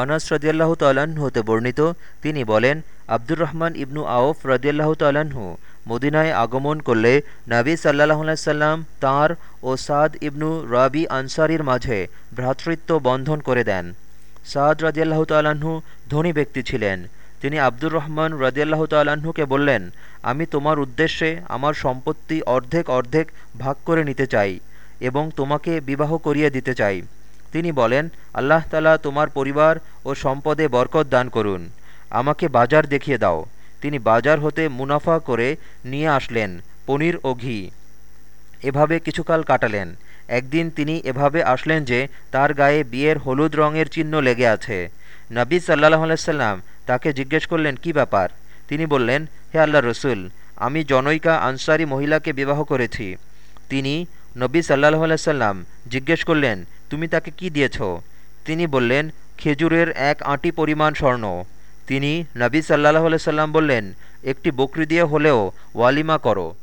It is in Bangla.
আনাস রদিয়াল্লাহ তাল্লাহ্ন হতে বর্ণিত, তিনি বলেন, আব্দুর রহমান ইবনু আউফ রদিয়াল্লাহ তাল্লাহ্ন মদিনায় আগমন করলে নাবী সাল্লাহ সাল্লাম তাঁর ও সাদ ইবনু রাবি আনসারির মাঝে ভ্রাতৃত্ব বন্ধন করে দেন। সাদ রাজিয়াল্লাহ তাল্লাহ্ন ধনী ব্যক্তি ছিলেন। তিনি আব্দুর রহমান রাজিয়াল্লাহ তাল্লাহ্নকে বললেন, আমি তোমার উদ্দেশ্যে আমার সম্পত্তি অর্ধেক অর্ধেক ভাগ করে নিতে চাই এবং তোমাকে বিবাহ করিয়ে দিতে চাই। তিনি বলেন, আল্লাহ তালা তোমার পরিবার ও সম্পদে বরকত দান করুন। আমাকে বাজার দেখিয়ে দাও। তিনি বাজার হতে মুনাফা করে নিয়ে আসলেন পনির ও ঘি। এভাবে কিছুকাল কাটালেন। একদিন তিনি এভাবে আসলেন যে, তার গায়ে বিয়ের হলুদ রঙের চিহ্ন লেগে আছে। নবী সাল্লাহ আলাইসাল্লাম তাকে জিজ্ঞেস করলেন, কি ব্যাপার? তিনি বললেন, হে আল্লাহ রসুল, আমি জনৈকা আনসারি মহিলাকে বিবাহ করেছি। তিনি নবী সাল্লাহ আলাইসাল্লাম জিজ্ঞেস করলেন তুমি তাকে কি দিয়েছ? তিনি বললেন, খেজুরের এক আঁটি পরিমাণ স্বর্ণ। তিনি নবী সাল্লাহ সাল্লাম বললেন, একটি বকরি দিয়ে হলেও ওয়ালিমা করো।